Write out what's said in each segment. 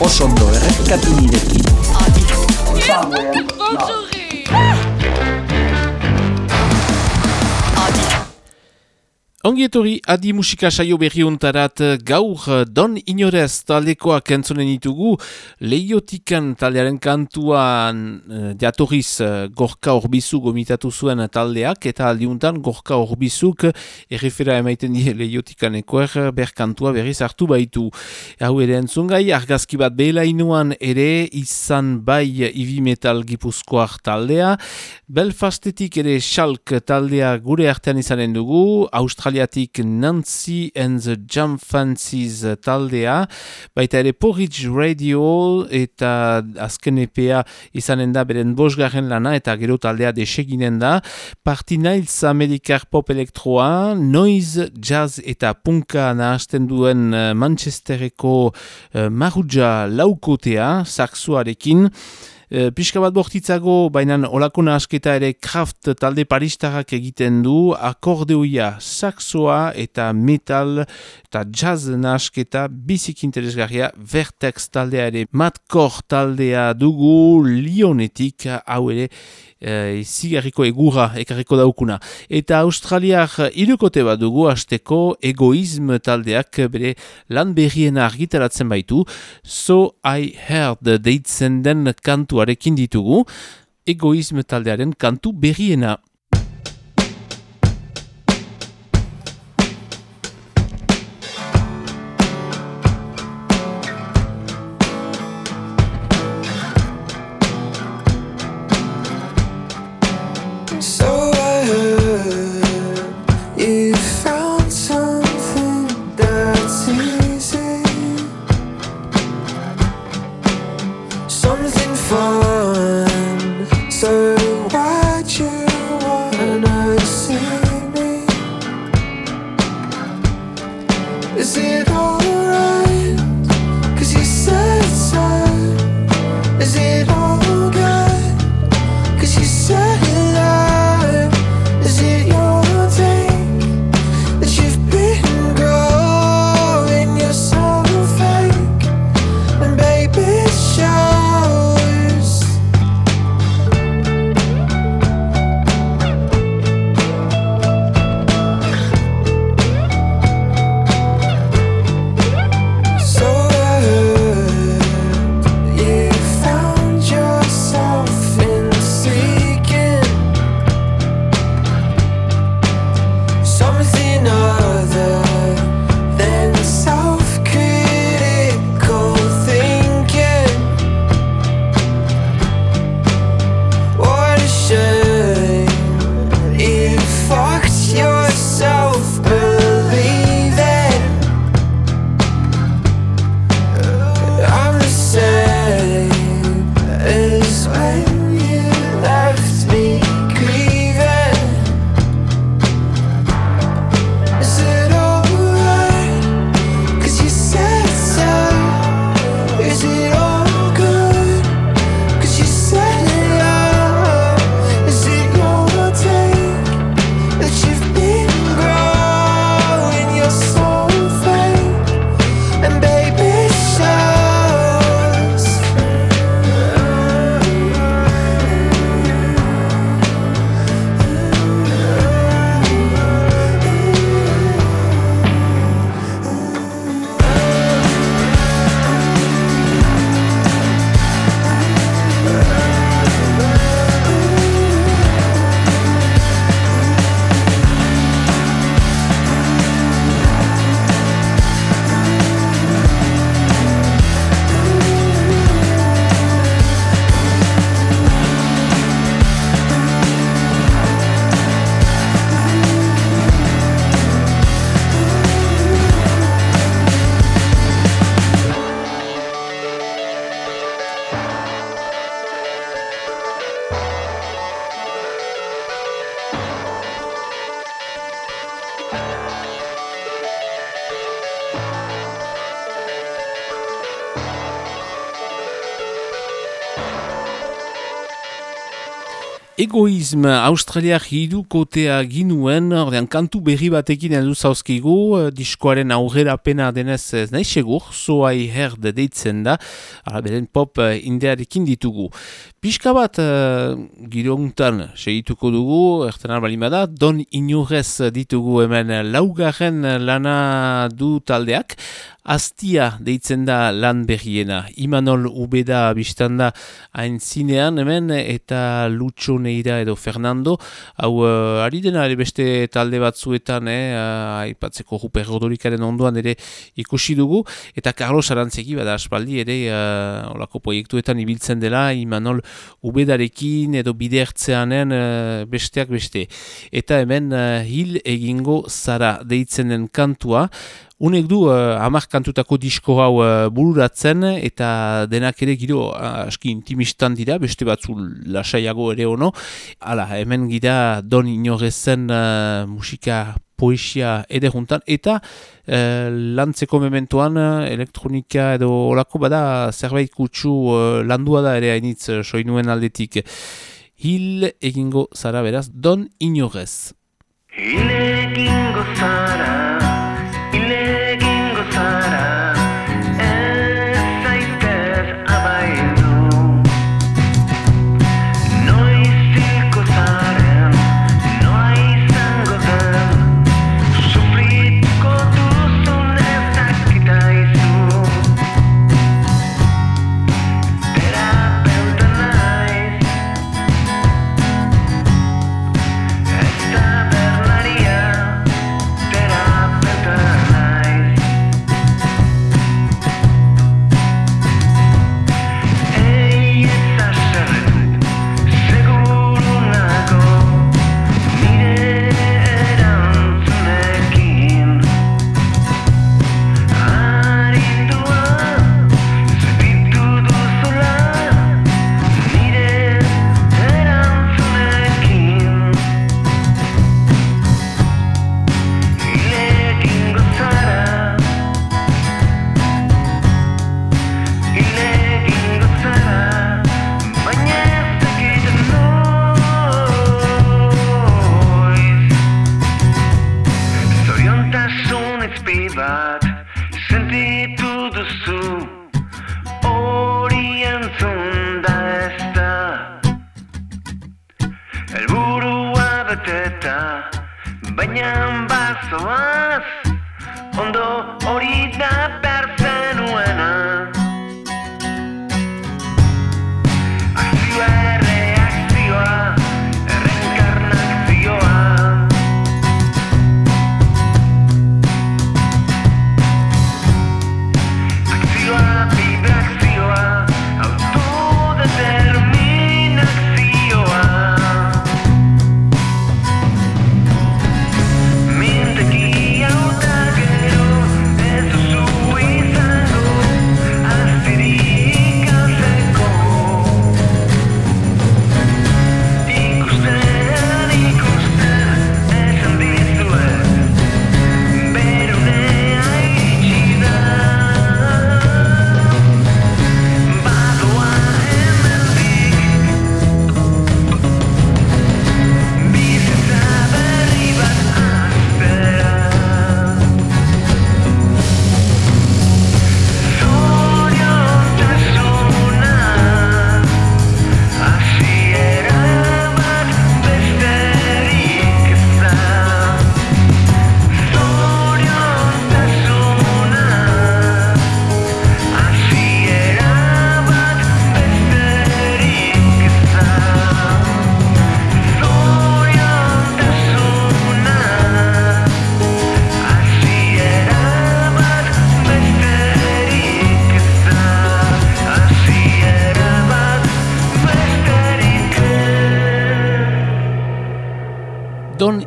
osondo errepikatu nirekin. Ongietori adi musika saio berriuntarat gaur don inorez taldekoak entzonen ditugu leiotikan taldearen kantuan uh, jatorriz uh, gorka horbizu gomitatu zuen taldeak eta aldiuntan gorka horbizuk errefera emaiten die leiotikan ekoer ber kantua berriz hartu baitu. Hau ere entzungai argazki bat behela inuan ere izan bai ibi metal gipuzkoak taldea Belfastetik ere Schalk taldea gure artean izanen dugu Australia Australiatik Nancy and the Jump Fancies taldea, baita ere Porridge Radio eta azken epea izanen da beren bosgarren lana eta gero taldea deseginen da. Parti Nails Amerikar Pop Elektroa, Noise, Jazz eta Punka nahazten duen eh, Manchestereko uh, Maruja laukotea, saksuarekin. E, pixka bat bortitzago, baina olako nahasketa ere kraft talde paristarrak egiten du, akordeoia, saxoa eta metal eta jazz nahasketa bizik interesgarria, vertex taldea ere. Matkor taldea dugu, lionetik, hau ere, e, zigarriko egura ekarriko daukuna. Eta australiak irukote bat dugu hasteko egoism taldeak bere lan berriena argitaratzen baitu, so I heard deitzen den kantuarekin ditugu, egoism taldearen kantu berriena. Egoism Australiak hidu kotea ginuen, ordean kantu berri batekin heldu zauzkigu, eh, diskoaren aurrera pena denez ez nahi segur, zoai herd deitzen da, ara beren pop eh, indearekin ditugu. Piska bat uh, girontan segituko dugu, erten albalin bada, don inorez ditugu hemen laugarren lana du taldeak, Aztia deitzen da lan berriena. Imanol Ubeda biztanda hain zinean hemen eta Lucho Neira edo Fernando. Hau uh, ari dena ere beste talde batzuetan, eh, uh, aipatzeko Ruper Rodorikaren onduan ere ikusi dugu. Eta Carlos Arantzeki bada aspaldi ere uh, olako proiektuetan ibiltzen dela Imanol Ubedarekin edo bidertzeanen uh, besteak beste. Eta hemen uh, hil egingo zara deitzen den kantua. Unek du uh, amak kantutako disko hau uh, bururatzen eta denak ere giro uh, aski intimistan dira, beste batzu lasaiago ere ono. Hala, hemen gira don inorezen uh, musika poesia ere juntan eta uh, lantzeko mementoan elektronika edo olako bada zerbait kutsu uh, landua da ere hainitz uh, soinuen aldetik. Hil egingo zara beraz, don inorez. Hil egingo zara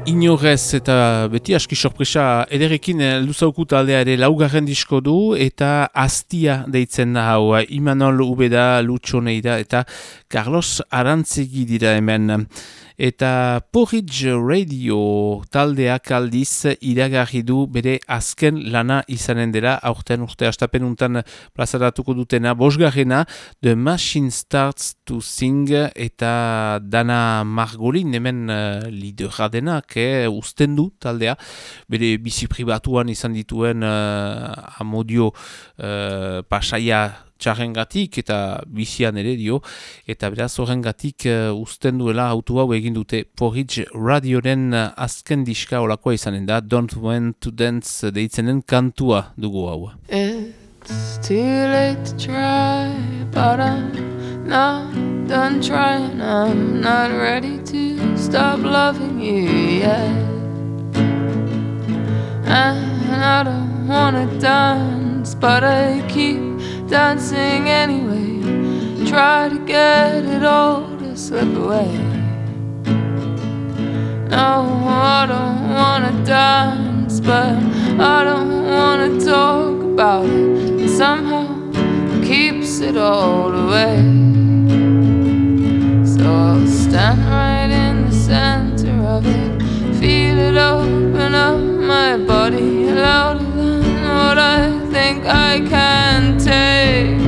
inorez eta beti aski sorpresa ederekin luzauku taldea ere laugarren disko du eta astia deitzen da hau Imanol Ubeda, Lucho Neida eta Carlos Arantzegi dira hemen. Eta Porridge Radio taldeak aldiz iragarri du bere azken lana izanen dela, aurten urte astapen untan plazaratuko dutena, bosgarrena, The Machine Starts to Sing eta Dana Margolin hemen uh, lidera denak, eh, usten du taldea, bere bizi pribatuan izan dituen uh, amodio uh, pasaia txarrengatik eta bizian ere dio, eta beraz horrengatik uh, usten duela autu hau egin dute Porridge Radioren uh, azken diska olakoa izanen da, Don't Want to Dance deitzenen kantua dugu hau. It's too late to try, but I'm not done trying. I'm not ready to stop loving you yet. And I don't wanna dance, but I keep dancing anyway. Try to get it all to slip away. No, I don't wanna dance, but I don't wanna talk about it. Somehow keeps it all away. So I'll stand right in the center of it, feel it up my body louder than what I think I can take.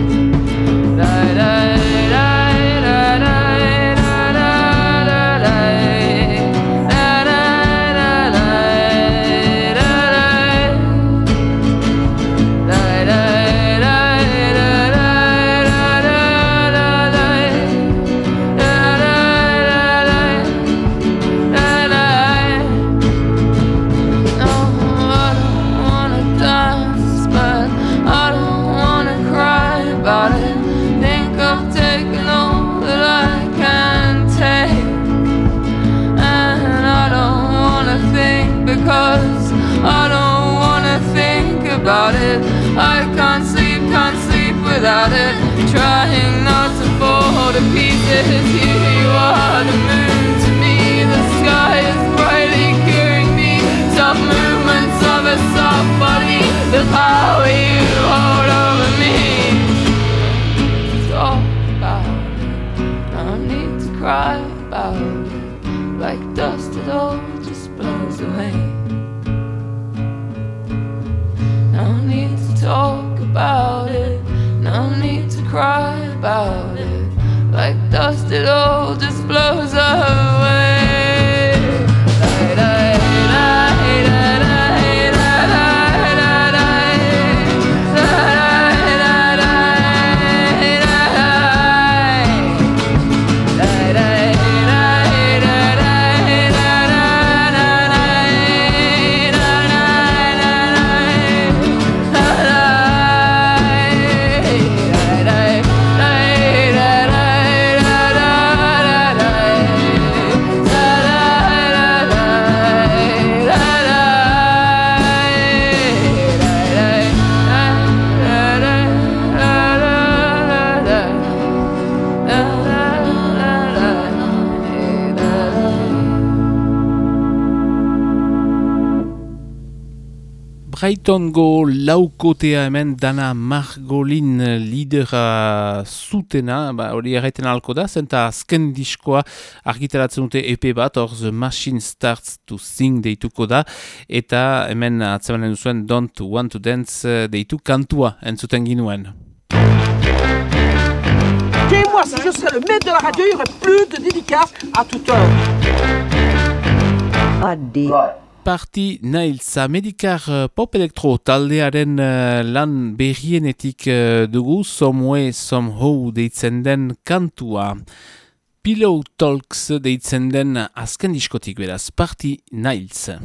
Brightongo laukotea hemen dana Margolin lidera zutena, ba, hori erraiten alko da, zenta azken diskoa argitaratzen dute EP bat, hor The Machine Starts to Sing deituko da, eta hemen atzemanen duzuen Don't Want to Dance deitu kantua entzuten ginuen. moi si je serais le maître de la radio, il y aurait plus de dédicaces à toute heure. Adi. Parti nailtza medikar uh, pop elektro taldearen uh, lan berrienetik uh, dugu Someway Somehow deitzen den kantua. Pillow Talks deitzen den azken diskotik beraz, Parti nailtz.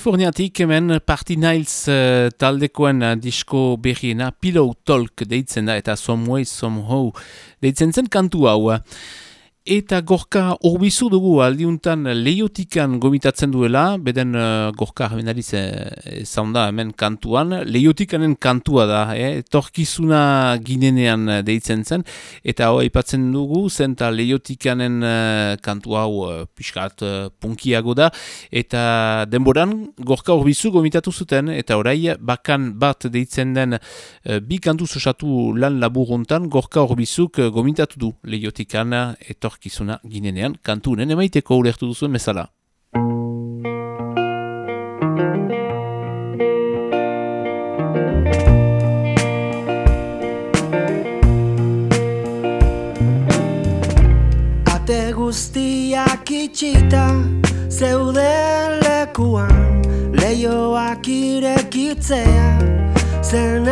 Kaliforniatik hemen Party Niles uh, taldekoen uh, disko berriena Pillow Talk deitzen da eta Some Way Somehow deitzen zen kantu hau. Eta gorka horbizu dugu aldiuntan leiotikan gomitatzen duela, beden uh, gorka hemenariz ezan da hemen kantuan, leiotikanen kantua da, eh? torkizuna ginenean eh, deitzen zen, eta hau aipatzen dugu, zen eta leiotikanen uh, kantu hau uh, pixkat uh, punkiago da, eta denboran gorka horbizu gomitatu zuten, eta orai bakan bat deitzen den uh, bi kantu sosatu lan laburuntan, gorka horbizuk uh, gomitatu du leiotikan etorkizuna ginenean, kantunen emaiteko ulertu duzuen bezala. Ate guztiak itxita zeuden lekuan Leioak irekitzea zen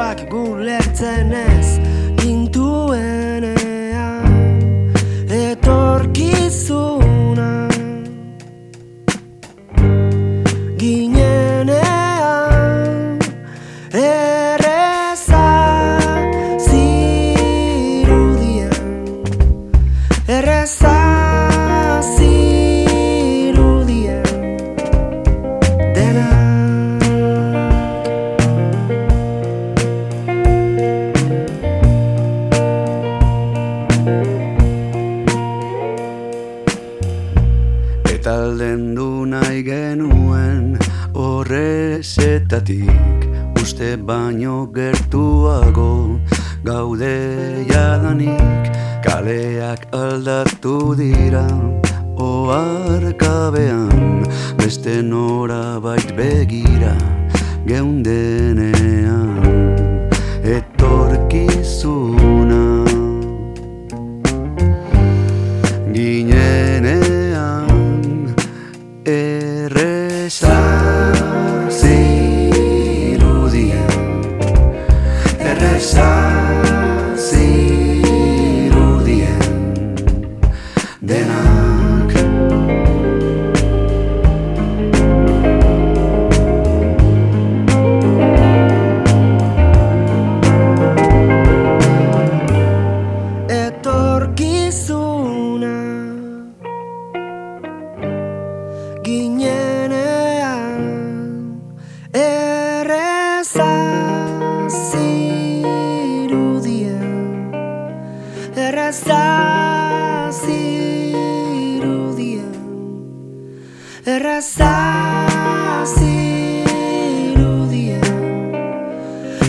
Munduak gulertzen ez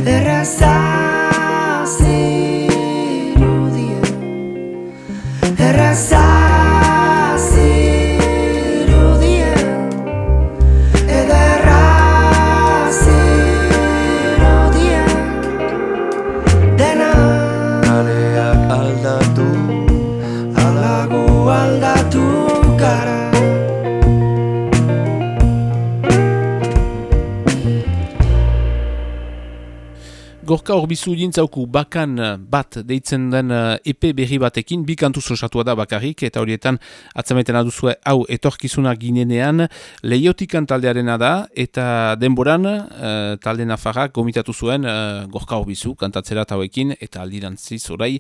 Errasa, Sirudia, errasa. Gorka horbizu dintzauku bakan eh, bat deitzen den eh, EP berri batekin, bi kantu sosatua da bakarrik, eta horietan atzamaiten aduzue hau etorkizuna ginenean, leiotikan taldearena da, eta denboran uh, talde nafarrak gomitatu zuen uh, Gorka horbizu kantatzera hauekin, eta aldirantziz orai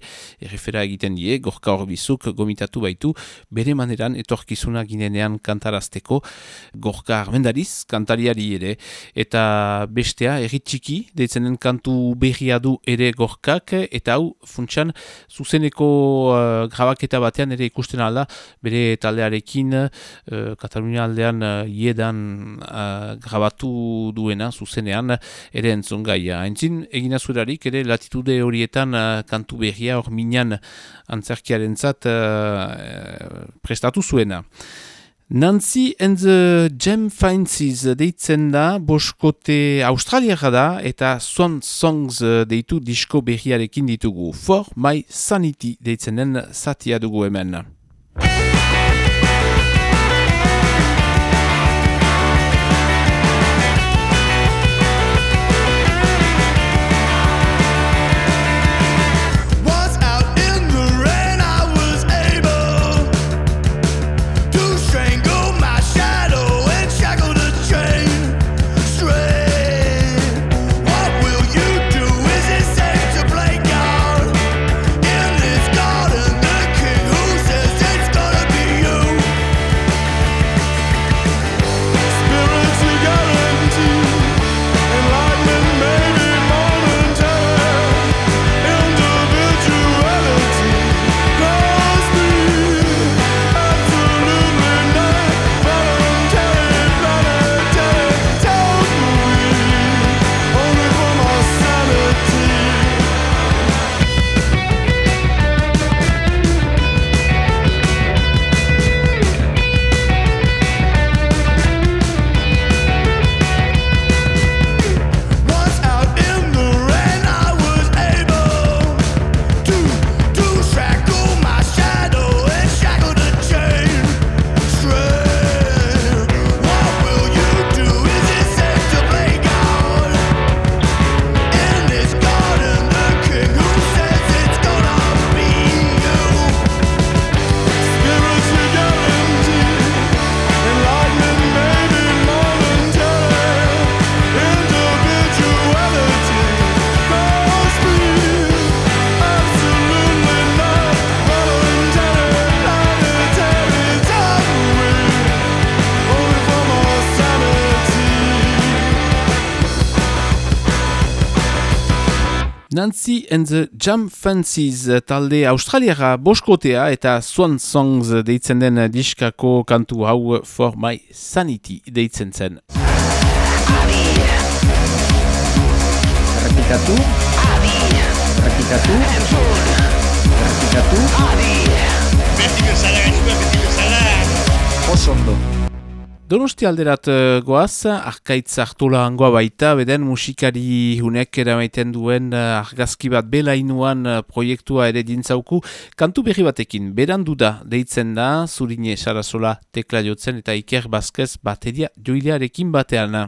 errefera egiten die, Gorka horbizuk gomitatu baitu, bere maneran etorkizuna ginenean kantarazteko, Gorka armendariz kantariari ere, eta bestea erritxiki deitzen den kantu berria du ere gorkak, eta hau funtsan zuzeneko uh, grabaketa batean ere ikusten alda, bere taldearekin uh, Katalunia aldean uh, iedan uh, grabatu duena zuzenean ere entzun gaia. Entzin egina zurarik ere latitude horietan uh, kantu berria hor minan antzerkiaren zat prestatu zuena. Nancy and the Gem Fancies deitzen da, boskote australiara da, eta Swan Songs deitu disko berriarekin ditugu. For My Sanity deitzen den satia dugu hemen. Nancy and the Jam Fancies talde australiara boskotea eta Swan Songs deitzen den diskako kantu hau For My Sanity deitzen zen. Errepikatu. Errepikatu. Errepikatu. Beti bezala, beti bezala. Osondo. Donosti alderat uh, goaz, arkaitz hartula hangoa baita, beden musikari hunek eramaiten duen uh, argazki bat belainuan uh, proiektua ere dintzauku, kantu berri batekin, berandu da, deitzen da, zurine sarasola tekla jotzen eta iker bazkez bateria joilearekin batean.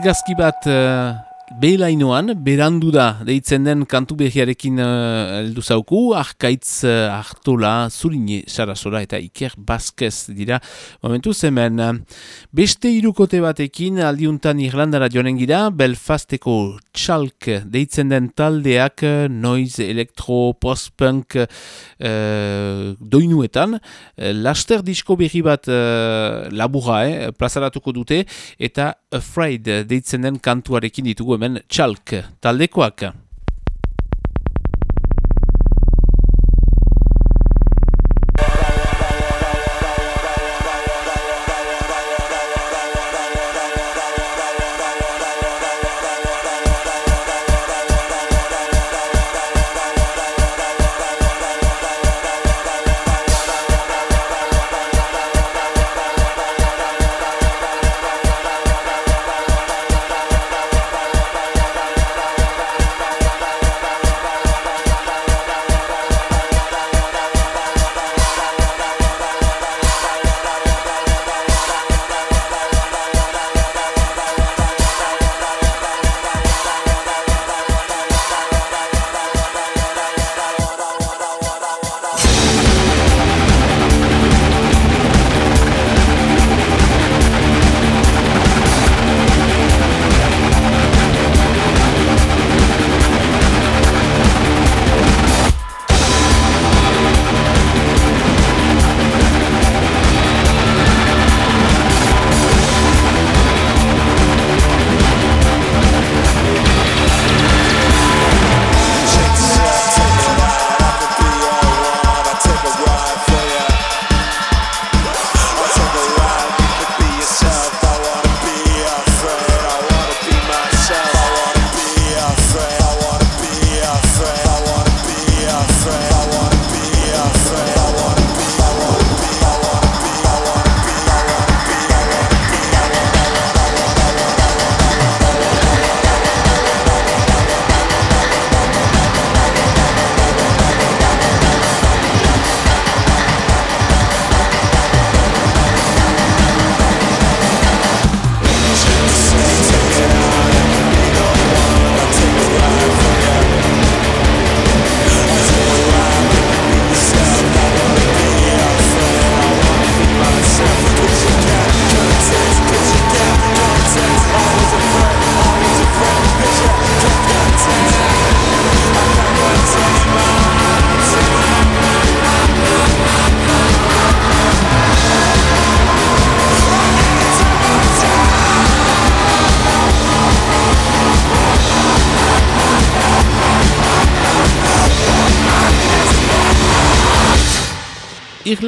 Argazki bat uh, Belainoan, berandu da, deitzen den kantu behiarekin uh, eldu zauku, arkaitz uh, hartola, zurine, sarasora eta iker bazkez dira. Momentu hemen beste irukote batekin aldiuntan Irlandara joanen gira, Belfasteko txalk deitzen den taldeak noise, elektro, post-punk uh, doinuetan. Uh, laster disko berri bat uh, labura, eh, plazaratuko dute, eta Afraid deitzen den kantuarekin ditugu hemen txalk taldekoak.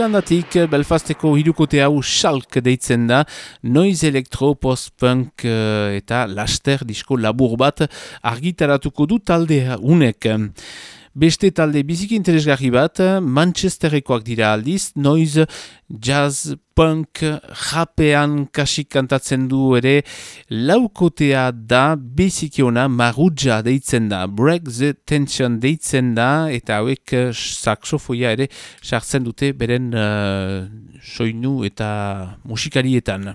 Irlandatik Belfasteko hirukote hau Schalk deitzen da, noiz elektro, post-punk uh, eta laster disko labur bat argitaratuko du talde unek. Beste talde biziki interesgarri bat, Manchesterekoak dira aldiz, noiz jazz, punk, rapean kasik kantatzen du ere, laukotea da, biziki ona, marudja deitzen da, break the tension deitzen da, eta hauek saksofoia ere sartzen dute beren uh, soinu eta musikarietan.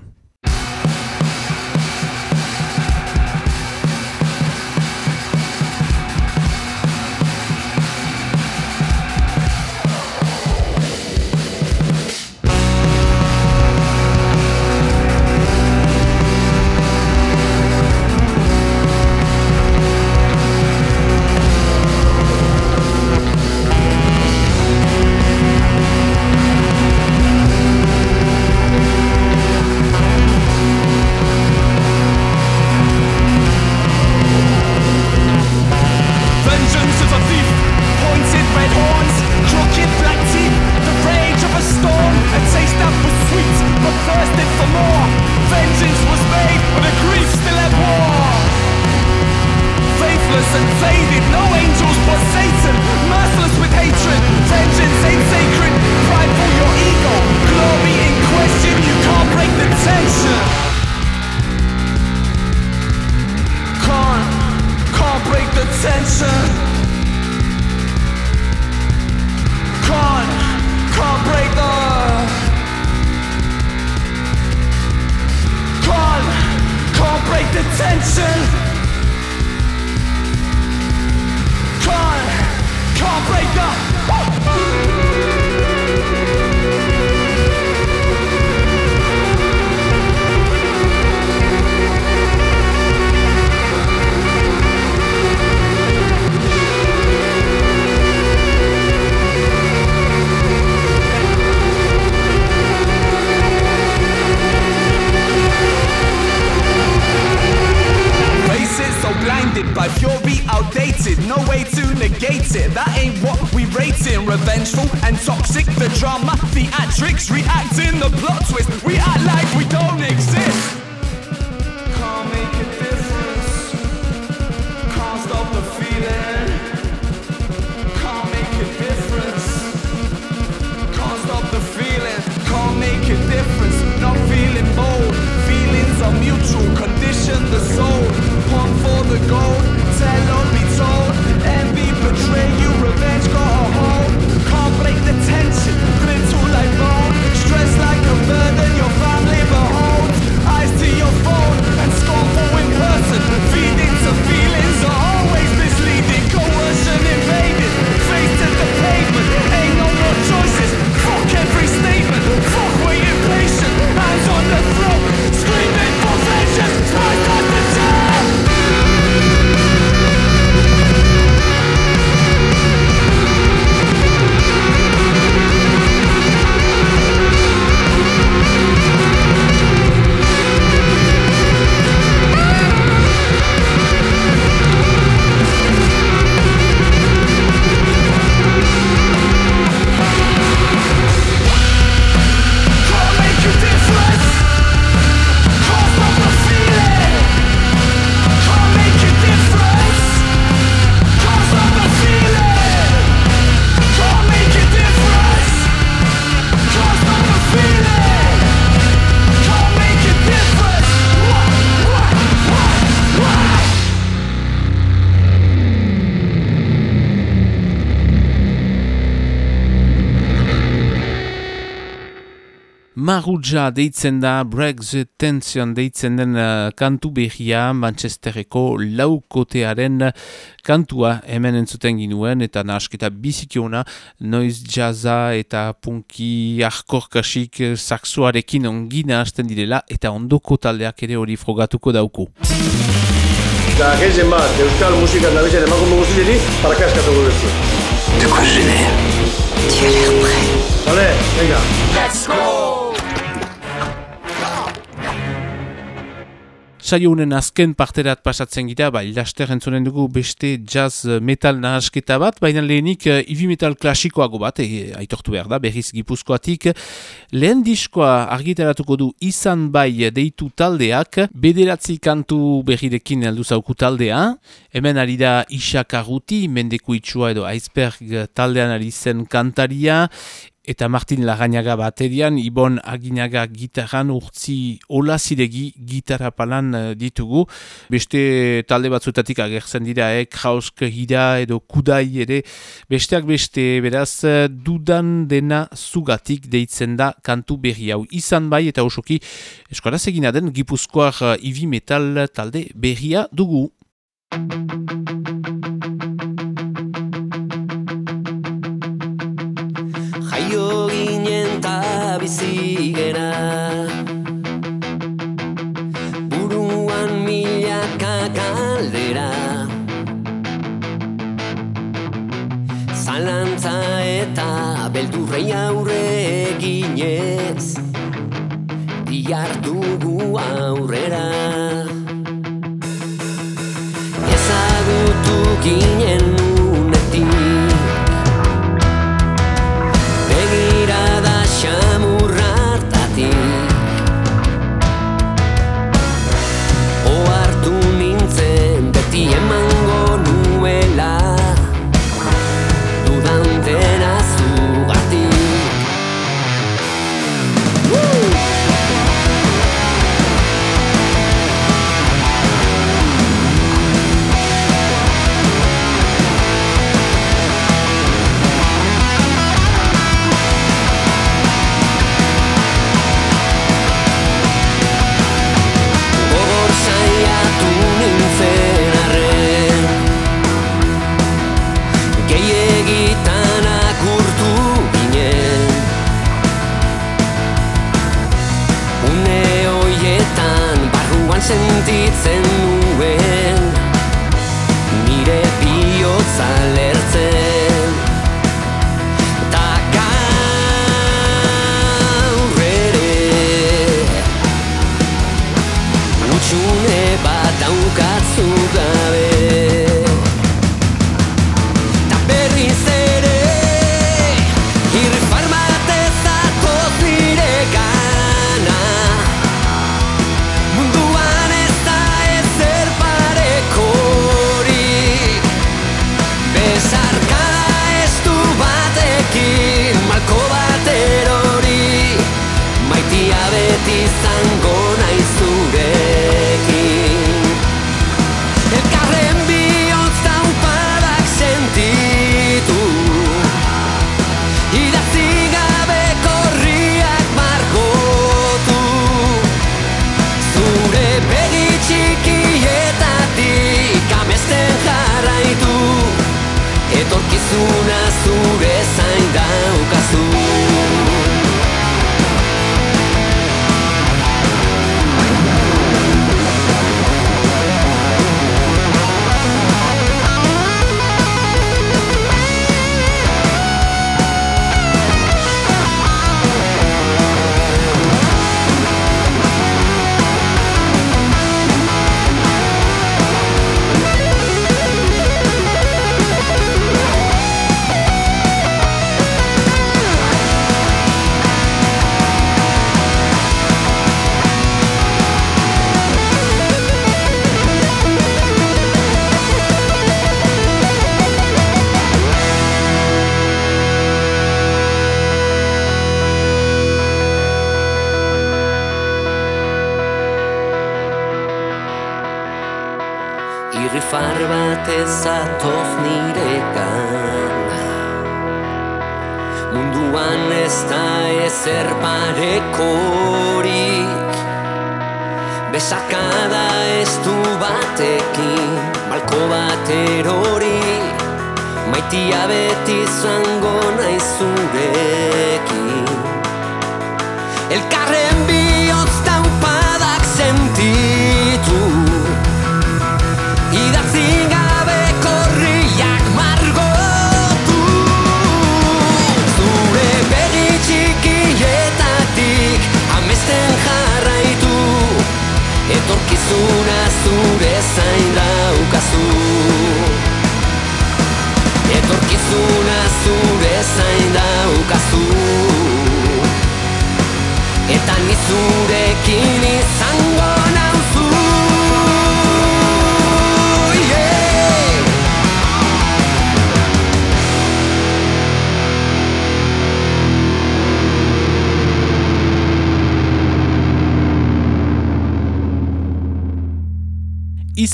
Maruja deitzen da, Break the Tension deitzen den uh, kantu behia, Manchesterreko laukotearen kantua hemen entzuten ginuen, eta nahasketa bizikiona, noiz jazza eta punki ahkorkasik saksuarekin ongina hasten direla, eta ondoko taldeak ere hori frogatuko dauku. Eta gehien bat, euskal musikan dabizen emakume guztieri, parakaskatuko duzu. De quoi je génère Tu as l'air prêt. Vale, venga. Saio honen azken parterat pasatzen gira, bai, laster entzunen dugu beste jazz eh, metal nahasketa bat, baina lehenik uh, ibi metal klasikoago bat, e, aitortu behar da, berriz gipuzkoatik. Lehen diskoa argitaratuko du izan bai deitu taldeak, bederatzi kantu berrirekin heldu zauku taldea, hemen ari da Isa Karruti, mendeku itxua edo iceberg taldean ari zen kantaria, eta Martin Larrañaga baterian, Ibon Aginaga gitarran urtzi olaziregi gitarra palan eh, ditugu. Beste talde batzutatik agertzen dira, eh, Krausk hira edo kudai ere, besteak beste beraz dudan dena zugatik deitzen da kantu berri hau. Izan bai eta osoki eskoraz egina den gipuzkoar eh, ibi metal talde berria dugu. Jaio ginen ta bizi gera. Buruan milaka kaldera. Zalantza eta beldurrei aurre eginez Diartugu aurrera. Ezagutu ginen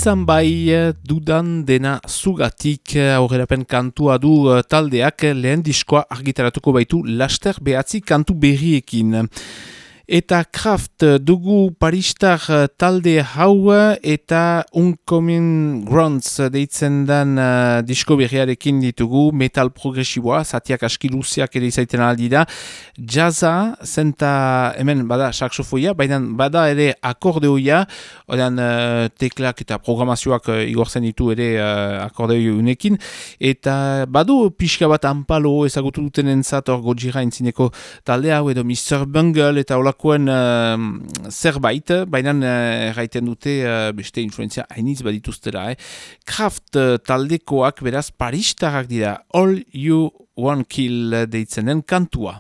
Izan bai eh, dudan dena zugatik eh, aurrerapen kantua du eh, taldeak eh, lehen diskoa argitaratuko baitu laster behatzi kantu berriekin. Eta Kraft eh, dugu paristar eh, talde hau eh, eta Uncommon Grunts deitzen dan uh, disko berriarekin ditugu metal progresiboa, zatiak aski luziak ere izaiten aldi da. Jazza, zenta hemen bada saxofoia, baina bada ere akordeoia, odan uh, teklak eta programazioak uh, igortzen ditu ere uh, akordeo unekin, eta badu pixka bat anpalo ezagutu duten entzat hor Gojira entzineko talde hau edo Mr. Bungle eta olakoen uh, zerbait, baina uh, erraiten dute uh, beste influenzia hainitz badituztera. Eh? Kraft uh, taldekoak beraz paristarrak dira, All You One Kill deitzen den kantua.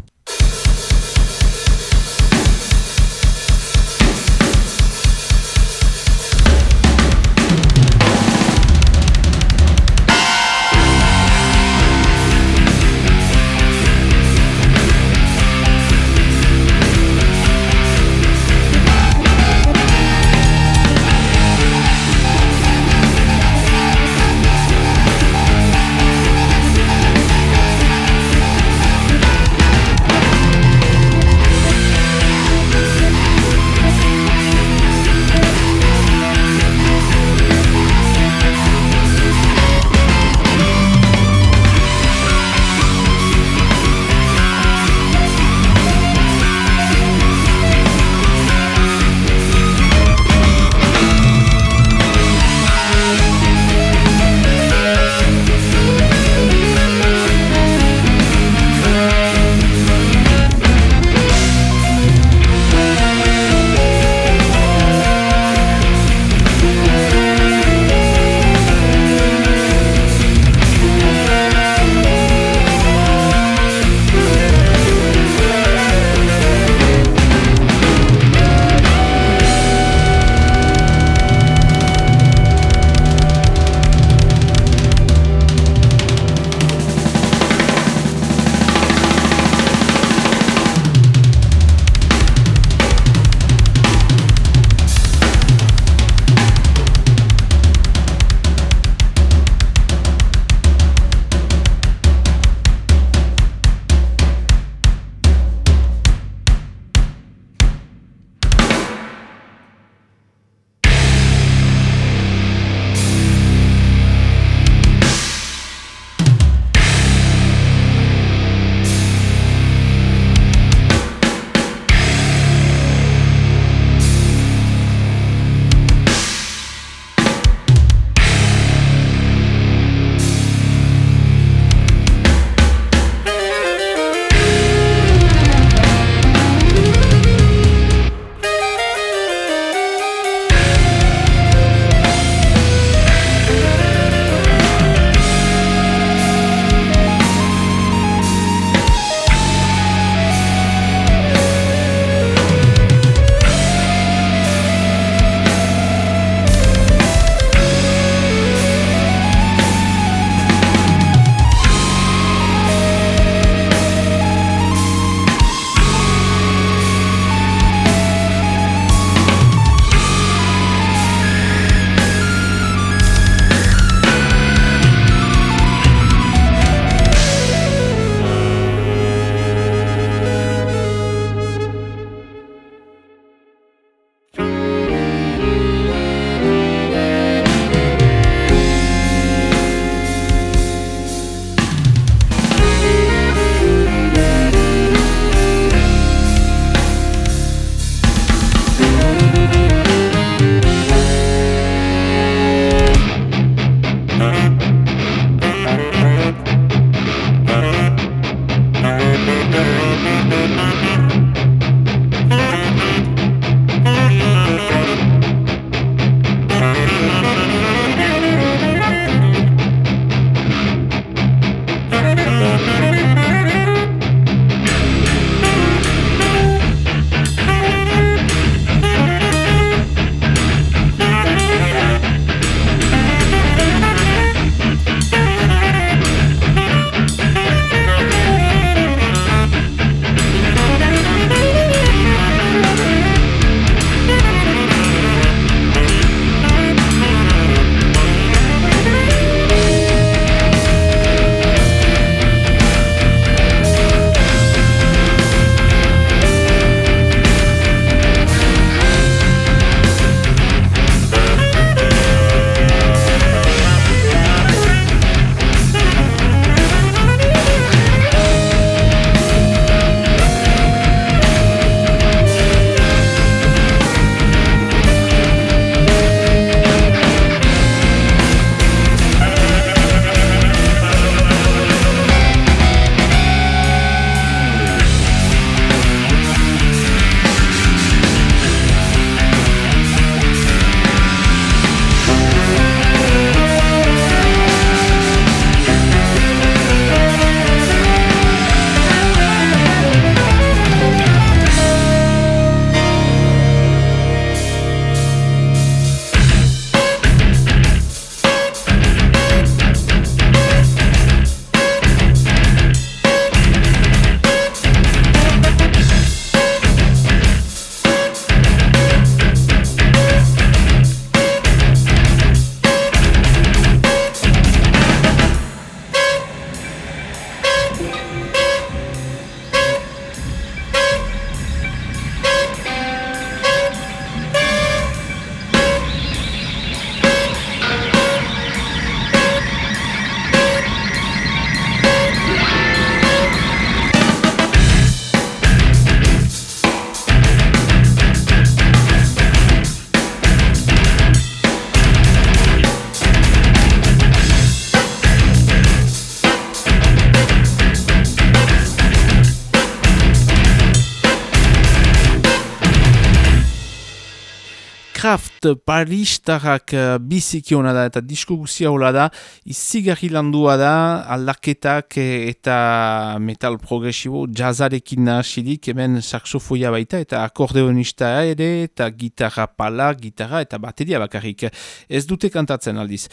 Kraft Paristarrak uh, biziki hona da eta disko guzia hola da izigarri landua da aldaketak eh, eta metal progresibo jazzarekin nahasidik hemen saxofoia baita eta akordeonista ere eta gitarra pala, gitarra eta bateria bakarrik. Ez dute kantatzen aldiz.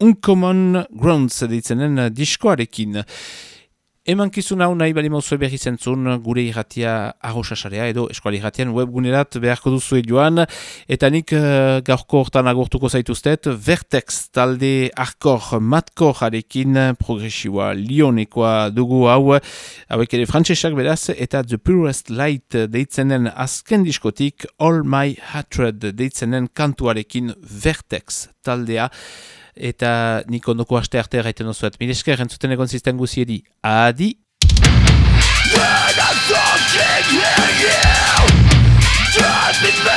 Uncommon Grounds ditzenen diskoarekin Eman kizun hau nahi bali mauzue berri zentzun gure irratia arrosasarea edo eskuali irratian webgunerat beharko duzu joan. Eta nik uh, gaurko hortan agurtuko zaituztet Vertex talde arkor matkor jarekin progresiua lionekoa dugu hau. Hauek ere frantsesak beraz eta The Purest Light deitzenen azken diskotik All My Hatred deitzenen kantuarekin Vertex taldea eta nik ondoko aste arte erraiten osuet. Mil esker entzuten egon zisten guziedi. Adi! Face!